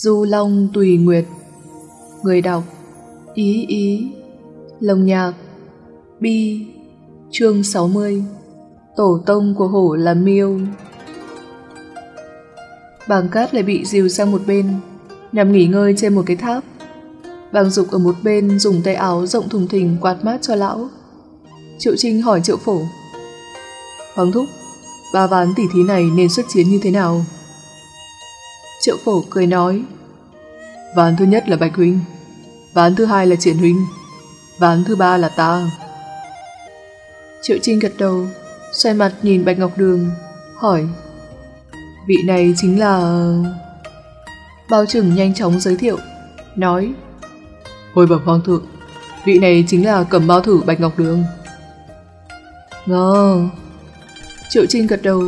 Du Long Tùy Nguyệt. Người đọc, Ý Ý, Lồng Nhạc, Bi, Chương 60 Tổ tông của hổ là miêu. Bàng cát lại bị dìu sang một bên Nằm nghỉ ngơi trên một cái tháp. Bàng dục ở một bên dùng tay áo rộng thùng thình quạt mát cho lão. Triệu Trinh hỏi Triệu Phổ, Hoàng Thúc, Ba ván tỉ thí này nên xuất chiến như thế nào? Triệu Phổ cười nói Ván thứ nhất là Bạch Huynh Ván thứ hai là Triển Huynh Ván thứ ba là ta. Triệu Trinh gật đầu Xoay mặt nhìn Bạch Ngọc Đường Hỏi Vị này chính là... Bao trừng nhanh chóng giới thiệu Nói Hồi bẩm hoàng thượng Vị này chính là cầm bao thử Bạch Ngọc Đường. Ngờ! Triệu Trinh gật đầu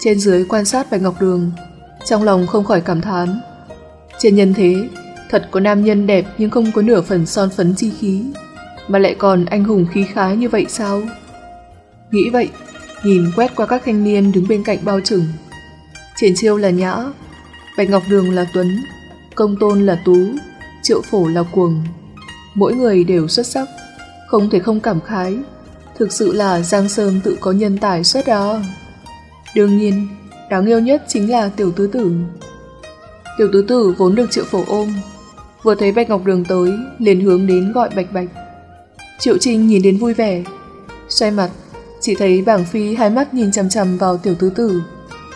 Trên dưới quan sát Bạch Ngọc Đường trong lòng không khỏi cảm thán. Trên nhân thế, Thật có nam nhân đẹp nhưng không có nửa phần son phấn chi khí, Mà lại còn anh hùng khí khái như vậy sao? Nghĩ vậy, Nhìn quét qua các thanh niên đứng bên cạnh bao trừng Triển chiêu là nhã, Bạch Ngọc Đường là tuấn, Công tôn là tú, Triệu phổ là cuồng. Mỗi người đều xuất sắc, Không thể không cảm khái. Thực sự là Giang Sơn tự có nhân tài xuất đó. À. Đương nhiên Đáng yêu nhất chính là tiểu tứ tử. Tiểu tứ tử vốn được triệu phổ ôm, Vừa thấy Bạch Ngọc Đường tới, liền hướng đến gọi Bạch Bạch. Triệu Trinh nhìn đến vui vẻ, Xoay mặt, Chỉ thấy bảng phi hai mắt nhìn chằm chằm vào tiểu tứ tử,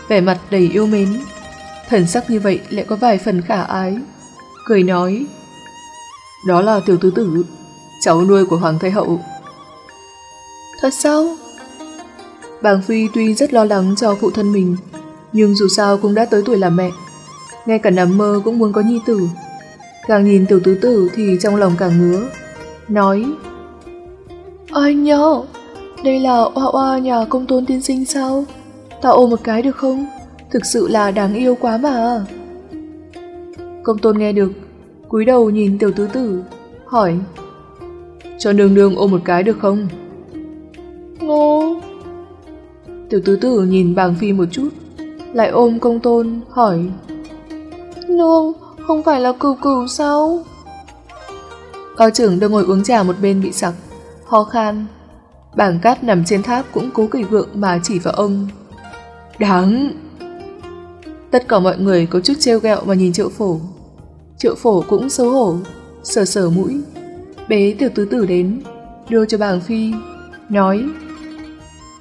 Vẻ mặt đầy yêu mến. Thần sắc như vậy lại có vài phần khả ái, Cười nói, Đó là tiểu tứ tử, Cháu nuôi của Hoàng Thái Hậu. Thật sao? Bàng Phi tuy rất lo lắng cho phụ thân mình nhưng dù sao cũng đã tới tuổi làm mẹ. Ngay cả nằm mơ cũng muốn có nhi tử. Càng nhìn tiểu tứ tử thì trong lòng càng ngứa. Nói Anh nhớ Đây là hoa hoa nhà công tôn tiên sinh sao? Tao ôm một cái được không? Thực sự là đáng yêu quá mà. Công tôn nghe được cúi đầu nhìn tiểu tứ tử Hỏi Cho nương nương ôm một cái được không? Ngô Tiểu tứ tử nhìn bàng phi một chút lại ôm công tôn, hỏi. Nương, Không phải là cừu cừu sao? Cao trưởng đang ngồi uống trà một bên bị sặc, Ho khan. Bảng cát nằm trên tháp cũng cố kỳ vượng mà chỉ vào ông. Đáng! Tất cả mọi người có chút trêu ghẹo mà nhìn triệu phổ. Triệu phổ cũng xấu hổ, Sờ sờ mũi. Bế tiểu tứ tử đến, Đưa cho bàng phi, Nói.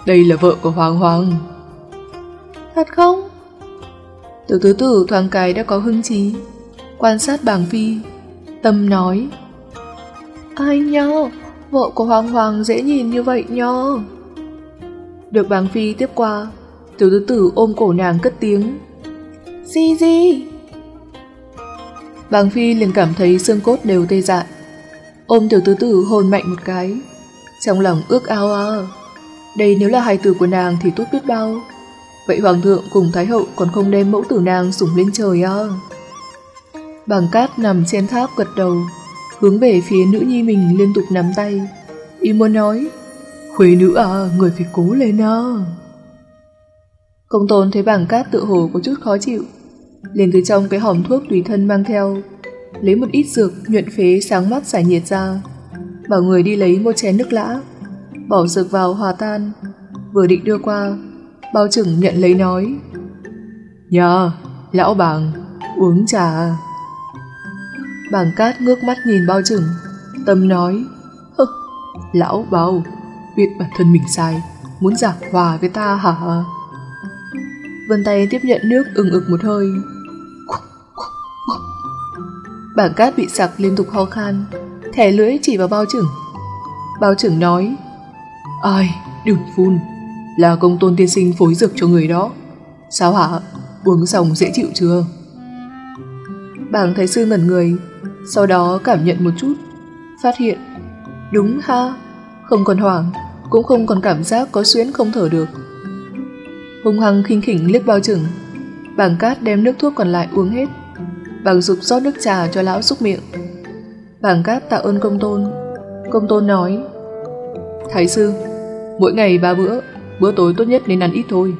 Đây là vợ của Hoàng Hoàng. Thật không? Tiểu tứ tử thoáng cái đã có hưng trí Quan sát bàng phi Tâm nói. Anh nhớ Vợ của Hoàng Hoàng dễ nhìn như vậy nhớ Được bàng phi tiếp qua Tiểu tứ tử ôm cổ nàng cất tiếng. Gì gì? Bàng phi liền cảm thấy xương cốt đều tê dại. Ôm tiểu tứ tử hôn mạnh một cái Trong lòng ước ao à Đây nếu là hài tử của nàng thì tốt biết bao Vậy hoàng thượng cùng thái hậu còn không đem mẫu tử nàng sủng lên trời à? Bàng cát nằm trên tháp gật đầu Hướng về phía nữ nhi mình liên tục nắm tay. Y muốn nói khuế nữ à, người phải cố lên à. Công tôn thấy bảng cát tự hồ có chút khó chịu liền từ trong cái hòm thuốc tùy thân mang theo lấy một ít dược nhuận phế sáng mắt giải nhiệt ra bảo người đi lấy một chén nước lã bỏ dược vào hòa tan vừa định đưa qua bao trưởng nhận lấy nói nhờ lão bảng uống trà. Bảng cát ngước mắt nhìn bao trưởng, tâm nói Hơ, lão bao biết bản thân mình sai muốn giảng hòa với ta hả? Vân tay tiếp nhận nước ừng ực một hơi. Bảng cát bị sặc liên tục ho khan Thẻ lưỡi chỉ vào bao trưởng Bao trưởng nói Ai, đừng phun. Là công tôn tiên sinh phối dược cho người đó. Sao hả, uống xong dễ chịu chưa? Bảng thái sư ngẩn người Sau đó cảm nhận một chút Phát hiện Đúng ha, không còn hoảng Cũng không còn cảm giác có xuyến không thở được. Hung hăng khinh khỉnh liếc bao chừng bảng cát đem nước thuốc còn lại uống hết bảng dục rót nước trà cho lão xúc miệng. Bảng cát tạ ơn công tôn công tôn nói thái sư mỗi ngày ba bữa bữa tối tốt nhất nên ăn ít thôi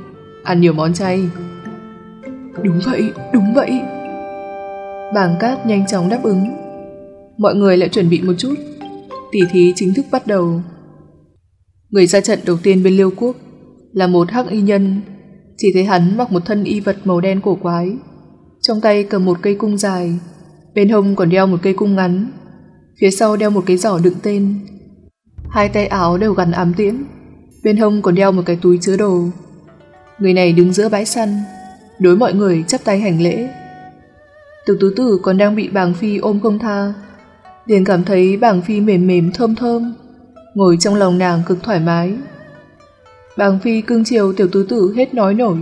ăn nhiều món chay đúng vậy đúng vậy Bảng cát nhanh chóng đáp ứng. Mọi người lại chuẩn bị một chút. Tỷ thí chính thức bắt đầu. Người ra trận đầu tiên bên Liêu Quốc là một hắc y nhân. Chỉ thấy hắn mặc một thân y vật màu đen cổ quái. Trong tay cầm một cây cung dài, bên hông còn đeo một cây cung ngắn. Phía sau đeo một cái giỏ đựng tên. Hai tay áo đều gắn ám tiễn, bên hông còn đeo một cái túi chứa đồ. Người này đứng giữa bãi săn, đối mọi người chắp tay hành lễ. Tiểu tứ tử còn đang bị bàng phi ôm không tha, liền cảm thấy bàng phi mềm mềm thơm thơm, ngồi trong lòng nàng cực thoải mái. Bàng phi cưng chiều tiểu tứ tử hết nói nổi,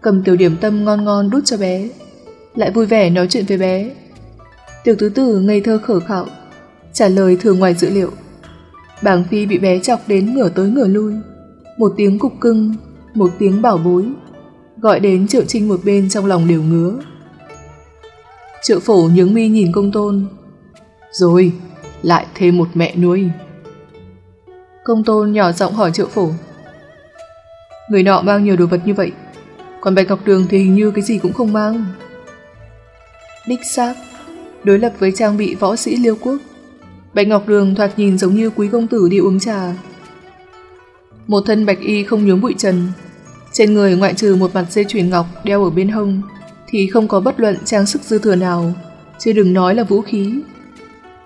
cầm tiểu điểm tâm ngon ngon đút cho bé, lại vui vẻ nói chuyện với bé. Tiểu tứ tử ngây thơ khở khạo, trả lời thường ngoài dữ liệu. Bàng phi bị bé chọc đến ngửa tới ngửa lui, một tiếng cục cưng, một tiếng bảo bối, gọi đến triệu trinh một bên trong lòng đều ngứa. Triệu phổ nhướng mi nhìn công tôn. Rồi, lại thêm một mẹ nuôi. Công tôn nhỏ giọng hỏi triệu phổ. Người nọ mang nhiều đồ vật như vậy, còn Bạch Ngọc Đường thì hình như cái gì cũng không mang. Đích xác, đối lập với trang bị võ sĩ liêu quốc, Bạch Ngọc Đường thoạt nhìn giống như quý công tử đi uống trà. Một thân bạch y không nhuốm bụi trần, trên người ngoại trừ một mặt dây chuyền ngọc đeo ở bên hông, thì không có bất luận trang sức dư thừa nào, chứ đừng nói là vũ khí.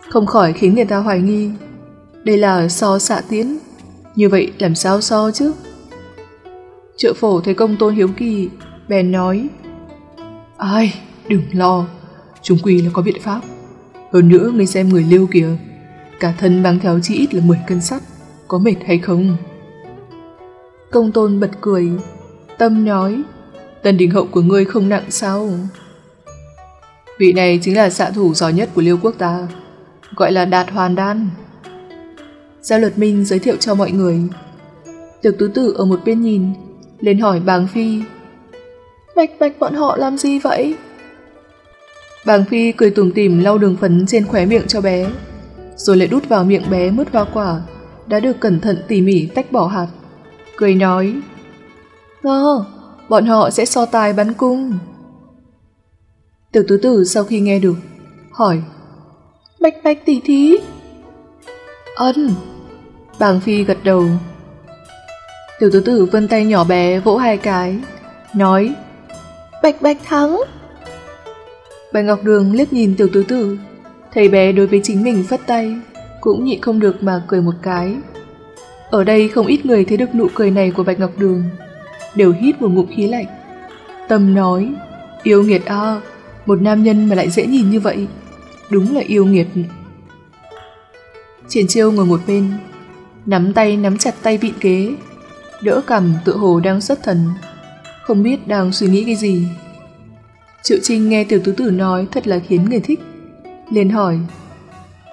Không khỏi khiến người ta hoài nghi. Đây là so xạ tiến, như vậy làm sao so chứ? Trợ phổ thấy công tôn hiếu kỳ, bèn nói Ai, đừng lo, chúng quy là có biện pháp. Hơn nữa ngươi xem người liêu kìa, cả thân mang theo chỉ ít là 10 cân sắt, có mệt hay không? Công tôn bật cười, tâm nói Tần đình hậu của ngươi không nặng sao? Vị này chính là xạ thủ giỏi nhất của liêu quốc ta, gọi là Đạt Hoàn Đan. Giao luật minh giới thiệu cho mọi người. Tiểu tứ tử ở một bên nhìn, lên hỏi bàng phi. Bạch bạch bọn họ làm gì vậy? Bàng phi cười tủm tỉm lau đường phấn trên khóe miệng cho bé, rồi lại đút vào miệng bé mứt hoa quả, đã được cẩn thận tỉ mỉ tách bỏ hạt. Cười nói, Ngơ, bọn họ sẽ so tài bắn cung. Tiểu tứ tử sau khi nghe được, hỏi, Bạch bạch tỉ thí. Ân, bàng phi gật đầu. Tiểu tứ tử vân tay nhỏ bé vỗ hai cái, nói, Bạch bạch thắng. Bạch Ngọc Đường liếc nhìn tiểu tứ tử, thầy bé đối với chính mình phất tay, cũng nhịn không được mà cười một cái. Ở đây không ít người thấy được nụ cười này của Bạch Ngọc Đường, đều hít một ngụm khí lạnh. Tâm nói, yêu nghiệt a, một nam nhân mà lại dễ nhìn như vậy, đúng là yêu nghiệt. Triển chiêu ngồi một bên, nắm tay nắm chặt tay vịn kế, đỡ cầm tự hồ đang xuất thần, không biết đang suy nghĩ cái gì. Triệu Trinh nghe tiểu tứ tử nói thật là khiến người thích liền hỏi,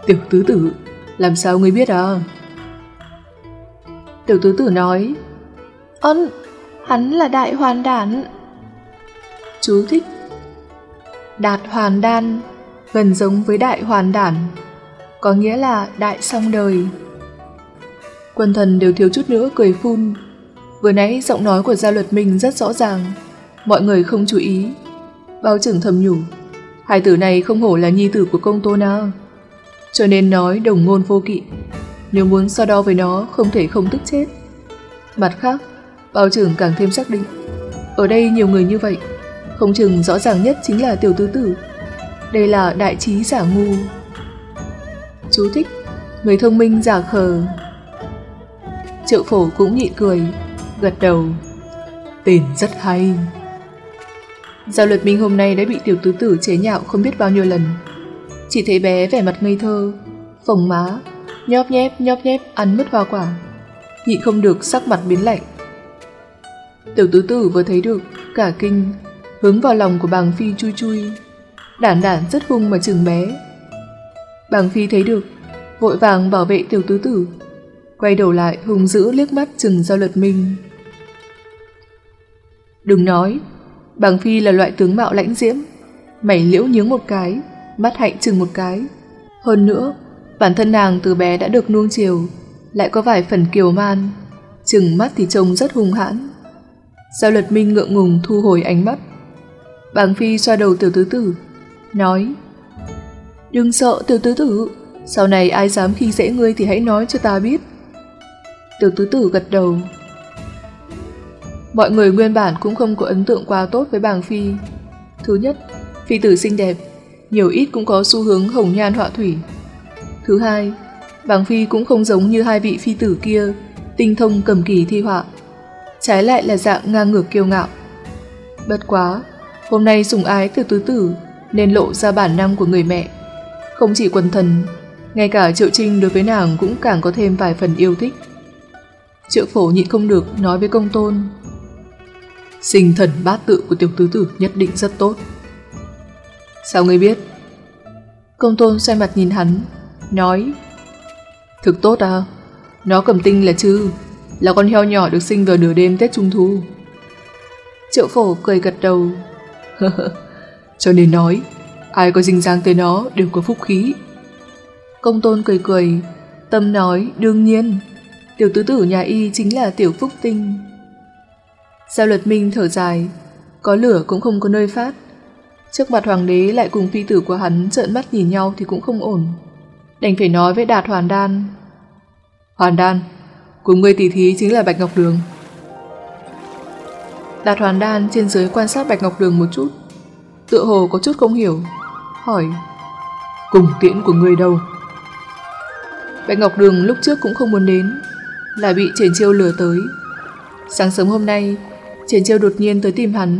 tiểu tứ tử, làm sao ngươi biết à? Tiểu tứ tử nói, ơn, hắn là đại hoàn đản. Chú thích, đạt hoàn đan, gần giống với đại hoàn đản, có nghĩa là đại song đời. Quân thần đều thiếu chút nữa cười phun. Vừa nãy giọng nói của gia luật mình rất rõ ràng, mọi người không chú ý bao trưởng thầm nhủ. Hai tử này không hổ là nhi tử của công tôn na. Cho nên nói đồng ngôn vô kỵ. Nếu muốn so đo với nó không thể không tức chết. Mặt khác, bao trưởng càng thêm xác định. Ở đây nhiều người như vậy, không chừng rõ ràng nhất chính là tiểu tứ tử. Đây là đại trí giả ngu. Chú thích, người thông minh giả khờ. Triệu phổ cũng nhịn cười, gật đầu. Tên rất hay. Giao luật minh hôm nay đã bị tiểu tứ tử chế nhạo không biết bao nhiêu lần. Chỉ thấy bé vẻ mặt ngây thơ, phồng má, nhóp nhép nhóp nhép ăn mất hoa quả. Nhịn không được sắc mặt biến lạnh. Tiểu tứ tử vừa thấy được, cả kinh, hướng vào lòng của bàng phi chui chui. Đản đản rất hung mà chừng bé. Bàng phi thấy được, vội vàng bảo vệ tiểu tứ tử. Quay đầu lại hung dữ liếc mắt chừng giao luật minh. Đừng nói, Bàng Phi là loại tướng mạo lãnh diễm, mảy liễu nhướng một cái, mắt hạnh chừng một cái. Hơn nữa, bản thân nàng từ bé đã được nuông chiều, lại có vài phần kiều man, chừng mắt thì trông rất hung hãn. Giao luật minh ngượng ngùng thu hồi ánh mắt. Bàng Phi xoa đầu tiểu tứ tử, nói Đừng sợ tiểu tứ tử, sau này ai dám khi dễ ngươi thì hãy nói cho ta biết. Tiểu tứ tử gật đầu. Mọi người nguyên bản cũng không có ấn tượng quá tốt với bàng phi. Thứ nhất, phi tử xinh đẹp, nhiều ít cũng có xu hướng hồng nhan họa thủy. Thứ hai, bàng phi cũng không giống như hai vị phi tử kia, tinh thông cầm kỳ thi họa. Trái lại là dạng ngang ngược kiêu ngạo. Bất quá, hôm nay sùng ái từ tứ tử nên lộ ra bản năng của người mẹ. Không chỉ quần thần, ngay cả Triệu Trinh đối với nàng cũng càng có thêm vài phần yêu thích. Triệu phổ nhịn không được nói với công tôn. Sinh thần bát tự của tiểu tứ tử nhất định rất tốt. Sao ngươi biết? Công tôn xoay mặt nhìn hắn, nói Thực tốt à? Nó cầm tinh là chứ, là con heo nhỏ được sinh vào nửa đêm Tết Trung Thu. Triệu phổ cười gật đầu. Cho nên nói, ai có dinh dáng tới nó đều có phúc khí. Công tôn cười cười, tâm nói đương nhiên, tiểu tứ tử nhà y chính là tiểu phúc tinh. Giao luật minh thở dài, có lửa cũng không có nơi phát. Trước mặt hoàng đế lại cùng phi tử của hắn trợn mắt nhìn nhau thì cũng không ổn. Đành phải nói với đạt hoàn đan. Hoàn đan, cùng người tỷ thí chính là Bạch Ngọc Đường. Đạt hoàn đan trên dưới quan sát Bạch Ngọc Đường một chút. Tựa hồ có chút không hiểu. Hỏi, cùng tiễn của người đâu? Bạch Ngọc Đường lúc trước cũng không muốn đến, là bị Triển Chiêu lừa tới. Sáng sớm hôm nay, Triển Chiêu đột nhiên tới tìm hắn,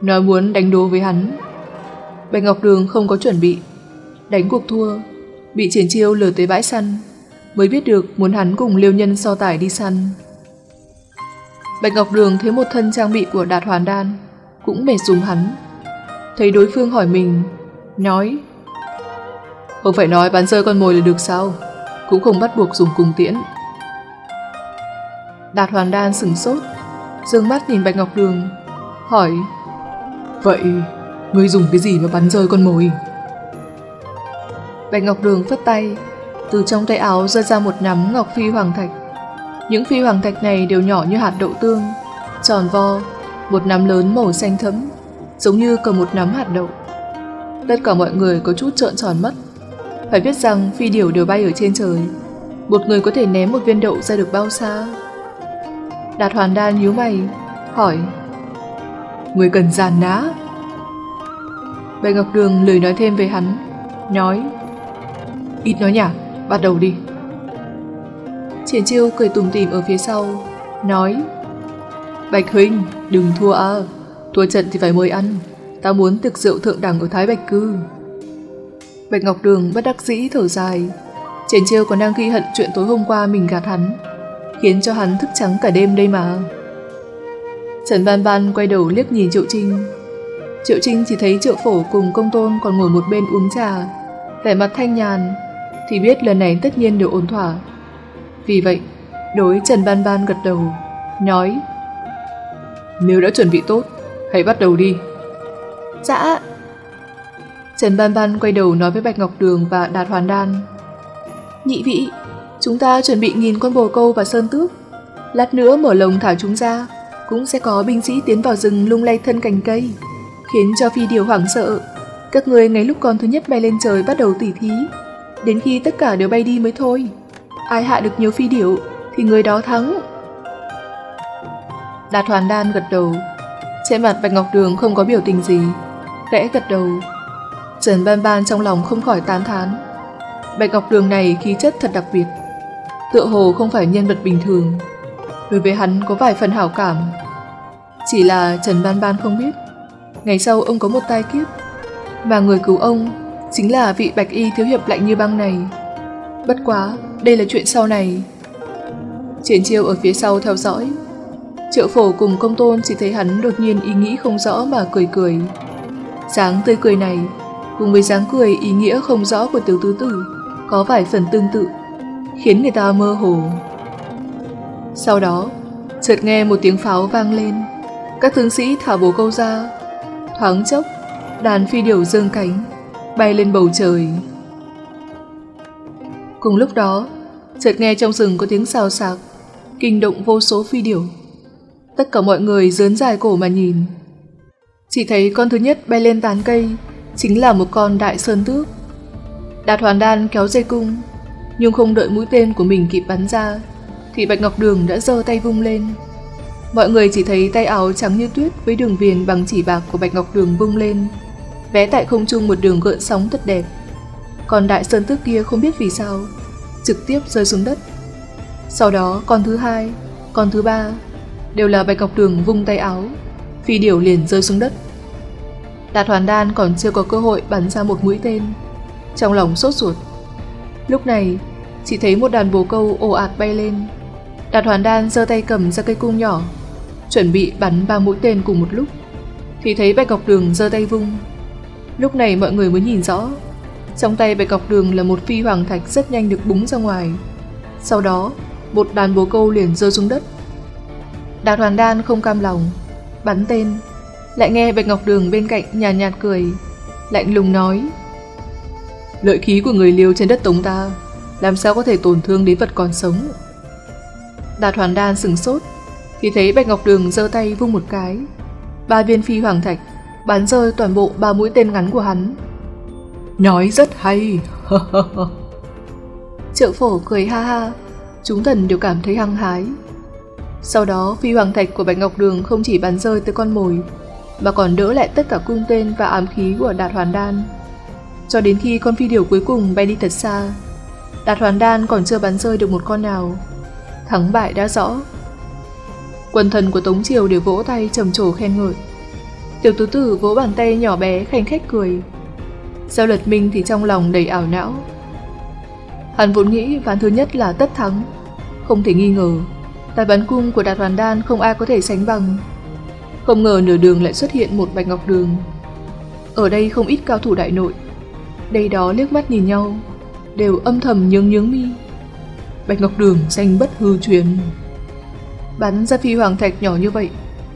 nói muốn đánh đố với hắn. Bạch Ngọc Đường không có chuẩn bị, đánh cuộc thua, bị Triển Chiêu lừa tới bãi săn, mới biết được muốn hắn cùng liêu nhân so tải đi săn. Bạch Ngọc Đường thấy một thân trang bị của Đạt Hoàn Đan, cũng mệt dùng hắn. Thấy đối phương hỏi mình, nói Không phải nói bắn rơi con mồi là được sao? Cũng không bắt buộc dùng cùng tiễn. Đạt Hoàn Đan sừng sốt, dương mắt nhìn Bạch Ngọc Đường, hỏi Vậy, ngươi dùng cái gì mà bắn rơi con mồi? Bạch Ngọc Đường phất tay, từ trong tay áo rơi ra một nắm ngọc phi hoàng thạch. Những phi hoàng thạch này đều nhỏ như hạt đậu tương, tròn vo, một nắm lớn màu xanh thẫm, giống như cầm một nắm hạt đậu. Tất cả mọi người có chút trợn tròn mắt. Phải biết rằng phi điểu đều bay ở trên trời, một người có thể ném một viên đậu ra được bao xa? Đạt hoàn đan nhíu mày, hỏi. Người cần giàn ná. Bạch Ngọc Đường lười nói thêm về hắn Nói. Ít nói nhả, bắt đầu đi. Triển chiêu cười tùm tìm ở phía sau Nói. Bạch Huynh, đừng thua à Thua trận thì phải mời ăn. Ta muốn tiệc rượu thượng đẳng ở Thái Bạch Cư. Bạch Ngọc Đường bất đắc dĩ thở dài. Triển chiêu còn đang ghi hận chuyện tối hôm qua mình gạt hắn. Khiến cho hắn thức trắng cả đêm đây mà. Trần Ban Ban quay đầu liếc nhìn Triệu Trinh. Triệu Trinh chỉ thấy Triệu Phổ cùng công tôn còn ngồi một bên uống trà. Vẻ mặt thanh nhàn thì biết lần này tất nhiên đều ổn thỏa. Vì vậy đối Trần Ban Ban gật đầu nói nếu đã chuẩn bị tốt hãy bắt đầu đi. Dạ. Trần Ban Ban quay đầu nói với Bạch Ngọc Đường và Đạt Hoàn Đan nhị vị chúng ta chuẩn bị nghìn con bồ câu và sơn tước lát nữa mở lồng thả chúng ra cũng sẽ có binh sĩ tiến vào rừng lung lay thân cành cây khiến cho phi điều hoảng sợ. Các người ngay lúc con thứ nhất bay lên trời bắt đầu tỉ thí, đến khi tất cả đều bay đi mới thôi. Ai hạ được nhiều phi điểu thì người đó thắng. Đạt Hoàn Đan gật đầu, trên mặt Bạch Ngọc Đường không có biểu tình gì, khẽ gật đầu. Trần Ban Ban trong lòng không khỏi tán thán. Bạch Ngọc Đường này khí chất thật đặc biệt, tựa hồ không phải nhân vật bình thường. Đối với hắn có vài phần hảo cảm. Chỉ là Trần Ban Ban không biết. Ngày sau ông có một tai kiếp. Và người cứu ông Chính là vị bạch y thiếu hiệp lạnh như băng này. Bất quá, Đây là chuyện sau này. Triển chiêu ở phía sau theo dõi. Triệu phổ cùng công tôn chỉ thấy hắn đột nhiên ý nghĩ không rõ mà cười cười. Sáng tươi cười này Cùng với dáng cười ý nghĩa không rõ của tiểu tứ tử Có vài phần tương tự. Khiến người ta mơ hồ Sau đó Chợt nghe một tiếng pháo vang lên Các tướng sĩ thả bố câu ra Thoáng chốc, đàn phi điểu dương cánh, bay lên bầu trời. Cùng lúc đó, chợt nghe trong rừng có tiếng xào xạc, kinh động vô số phi điểu. Tất cả mọi người dướn dài cổ mà nhìn. Chỉ thấy con thứ nhất bay lên tán cây, chính là một con đại sơn tước. Đạt hoàn đan kéo dây cung, nhưng không đợi mũi tên của mình kịp bắn ra, thì Bạch Ngọc Đường đã giơ tay vung lên. Mọi người chỉ thấy tay áo trắng như tuyết với đường viền bằng chỉ bạc của Bạch Ngọc Đường vung lên, vẽ tại không trung một đường gợn sóng thật đẹp. Còn đại sơn tước kia không biết vì sao, trực tiếp rơi xuống đất. Sau đó con thứ hai, con thứ ba đều là Bạch Ngọc Đường vung tay áo, phi điểu liền rơi xuống đất. Đạt Hoàn Đan còn chưa có cơ hội bắn ra một mũi tên, trong lòng sốt ruột. Lúc này, chỉ thấy một đàn bồ câu ồ ạt bay lên. Đạt Hoàn Đan giơ tay cầm ra cây cung nhỏ, chuẩn bị bắn ba mũi tên cùng một lúc, thì thấy Bạch Ngọc Đường giơ tay vung. Lúc này mọi người mới nhìn rõ, trong tay Bạch Ngọc Đường là một phi hoàng thạch rất nhanh được búng ra ngoài. Sau đó, một đàn bồ câu liền rơi xuống đất. Đạt Hoàn Đan không cam lòng, bắn tên, lại nghe Bạch Ngọc Đường bên cạnh nhàn nhạt, nhạt cười, lạnh lùng nói. Lợi khí của người liều trên đất tống ta, làm sao có thể tổn thương đến vật còn sống. Đạt Hoàn Đan sừng sốt, thì thấy Bạch Ngọc Đường giơ tay vung một cái. Ba viên phi hoàng thạch bắn rơi toàn bộ ba mũi tên ngắn của hắn. Nói rất hay. Triệu phổ cười ha ha, chúng thần đều cảm thấy hăng hái. Sau đó phi hoàng thạch của Bạch Ngọc Đường không chỉ bắn rơi tới con mồi, mà còn đỡ lại tất cả cung tên và ám khí của Đạt Hoàn Đan. Cho đến khi con phi điểu cuối cùng bay đi thật xa, Đạt Hoàn Đan còn chưa bắn rơi được một con nào. Thắng bại đã rõ. Quần thần của Tống Triều đều vỗ tay trầm trồ khen ngợi. Tiểu tứ tử vỗ bàn tay nhỏ bé khanh khách cười. Giao lật minh thì trong lòng đầy ảo não. Hắn vốn nghĩ ván thứ nhất là tất thắng, không thể nghi ngờ. Tài bắn cung của Đạt Hoàn Đan không ai có thể sánh bằng. Không ngờ nửa đường lại xuất hiện một bạch ngọc đường. Ở đây không ít cao thủ đại nội. Đây đó liếc mắt nhìn nhau, đều âm thầm nhướng nhướng mi. Bạch ngọc đường danh bất hư truyền. Bắn ra phi hoàng thạch nhỏ như vậy,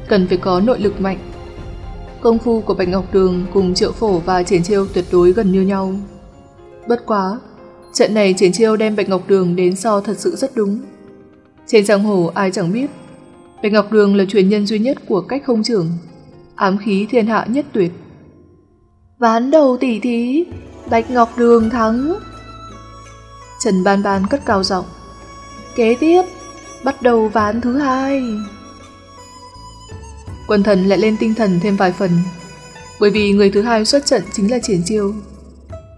cần phải có nội lực mạnh. Công phu của Bạch Ngọc Đường cùng Triệu Phổ và Triển Chiêu tuyệt đối gần như nhau. Bất quá, trận này Triển Chiêu đem Bạch Ngọc Đường đến so thật sự rất đúng. Trên giang hồ ai chẳng biết, Bạch Ngọc Đường là truyền nhân duy nhất của cách không trưởng, ám khí thiên hạ nhất tuyệt. Ván đầu tỷ thí, Bạch Ngọc Đường thắng. Trần Ban Ban cất cao giọng. Kế tiếp, bắt đầu ván thứ hai. Quân thần lại lên tinh thần thêm vài phần, bởi vì người thứ hai xuất trận chính là Triển Chiêu.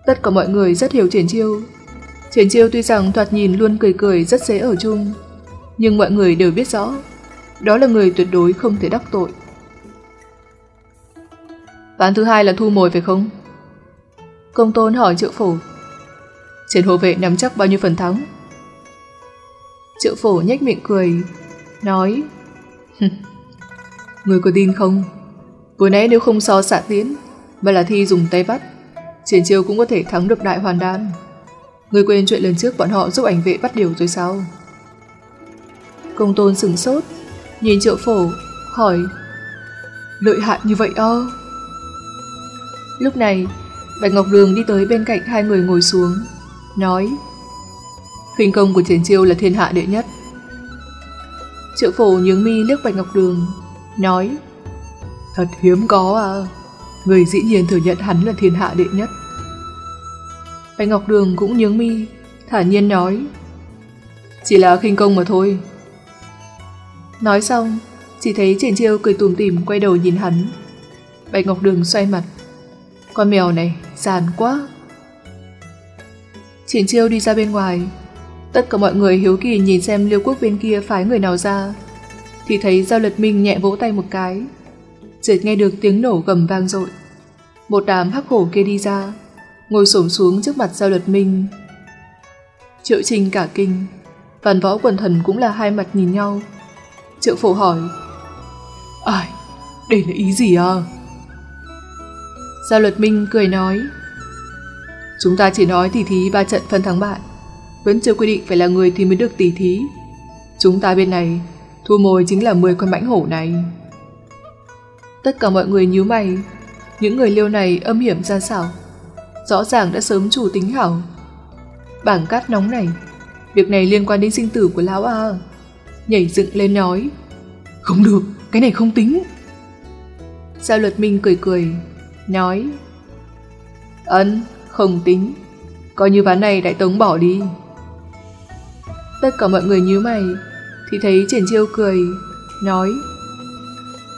Tất cả mọi người rất hiểu Triển Chiêu. Triển Chiêu tuy rằng thoạt nhìn luôn cười cười rất dễ ở chung, nhưng mọi người đều biết rõ, đó là người tuyệt đối không thể đắc tội. Ván thứ hai là thu mồi phải không? Công tôn hỏi triệu phổ. Triển hộ vệ nắm chắc bao nhiêu phần thắng? Triệu phổ nhếch miệng cười, nói Người có tin không? Vừa nãy nếu không so xạ tiến, mà là thi dùng tay bắt, triển chiêu cũng có thể thắng được đại hoàn đan. Người quên chuyện lần trước bọn họ giúp ảnh vệ bắt điều rồi sao? Công tôn sửng sốt, nhìn triệu phổ, hỏi Lợi hại như vậy ơ? Lúc này, Bạch Ngọc Đường đi tới bên cạnh hai người ngồi xuống, nói khinh công của triển chiêu là thiên hạ đệ nhất. Triệu phổ nhướng mi liếc Bạch Ngọc Đường, nói Thật hiếm có à, người dĩ nhiên thừa nhận hắn là thiên hạ đệ nhất. Bạch Ngọc Đường cũng nhướng mi, thả nhiên nói Chỉ là khinh công mà thôi. Nói xong, chỉ thấy triển chiêu cười tùm tìm quay đầu nhìn hắn. Bạch Ngọc Đường xoay mặt. Con mèo này, giàn quá. Triển chiêu đi ra bên ngoài. Tất cả mọi người hiếu kỳ nhìn xem liêu quốc bên kia phái người nào ra. Thì thấy Giao Lật Minh nhẹ vỗ tay một cái. Chợt nghe được tiếng nổ gầm vang dội. Một đám hắc hổ kia đi ra, ngồi xổm xuống trước mặt Giao Lật Minh. Triệu Trình cả kinh, Văn võ quần thần cũng là hai mặt nhìn nhau. Triệu phổ hỏi Ai, đây là ý gì à? Giao luật minh cười nói Chúng ta chỉ nói tỷ thí ba trận phân thắng bại Vẫn chưa quy định phải là người thì mới được tỷ thí. Chúng ta bên này Thu mồi chính là 10 con mãnh hổ này. Tất cả mọi người nhíu mày Những người liêu này âm hiểm ra xảo Rõ ràng đã sớm chủ tính hảo. Bảng cát nóng này Việc này liên quan đến sinh tử của lão A. Nhảy dựng lên nói Không được, cái này không tính. Giao luật minh cười cười Nói Ấn, không tính. Coi như ván này đại tống bỏ đi. Tất cả mọi người nhíu mày, thì thấy Triển Chiêu cười, nói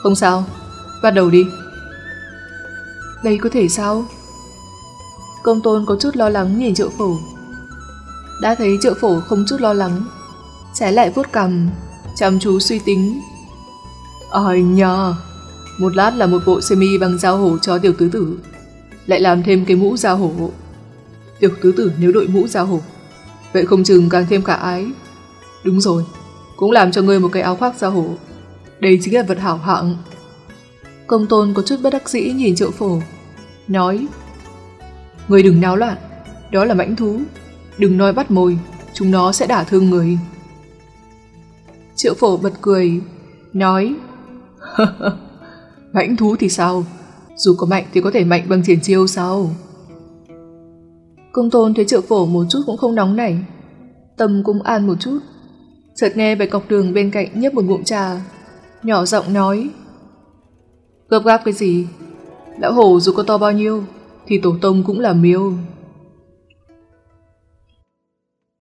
Không sao, bắt đầu đi. Đây có thể sao? Công tôn có chút lo lắng nhìn triệu phổ. Đã thấy triệu phổ không chút lo lắng, trái lại vuốt cằm, chăm chú suy tính. Ôi nhờ, một lát là một bộ sơ mi bằng dao hổ cho tiểu tứ tử, lại làm thêm cái mũ dao hổ. Tiểu tứ tử nếu đội mũ dao hổ, vậy không chừng càng thêm cả ái. Đúng rồi, cũng làm cho ngươi một cái áo khoác dao hổ. Đây chính là vật hảo hạng. Công tôn có chút bất đắc dĩ nhìn triệu phổ, nói Người đừng náo loạn, đó là mãnh thú, đừng nói bắt mồi, chúng nó sẽ đả thương người. Triệu phổ bật cười, nói Mãnh thú thì sao? Dù có mạnh thì có thể mạnh bằng triển chiêu sao? Công tôn thấy triệu phổ một chút cũng không nóng nảy, tâm cũng an một chút. Chợt nghe bạch cọc đường bên cạnh nhấp một ngụm trà, nhỏ giọng nói Gấp gáp cái gì? Lão hổ dù có to bao nhiêu, thì tổ tông cũng là miêu.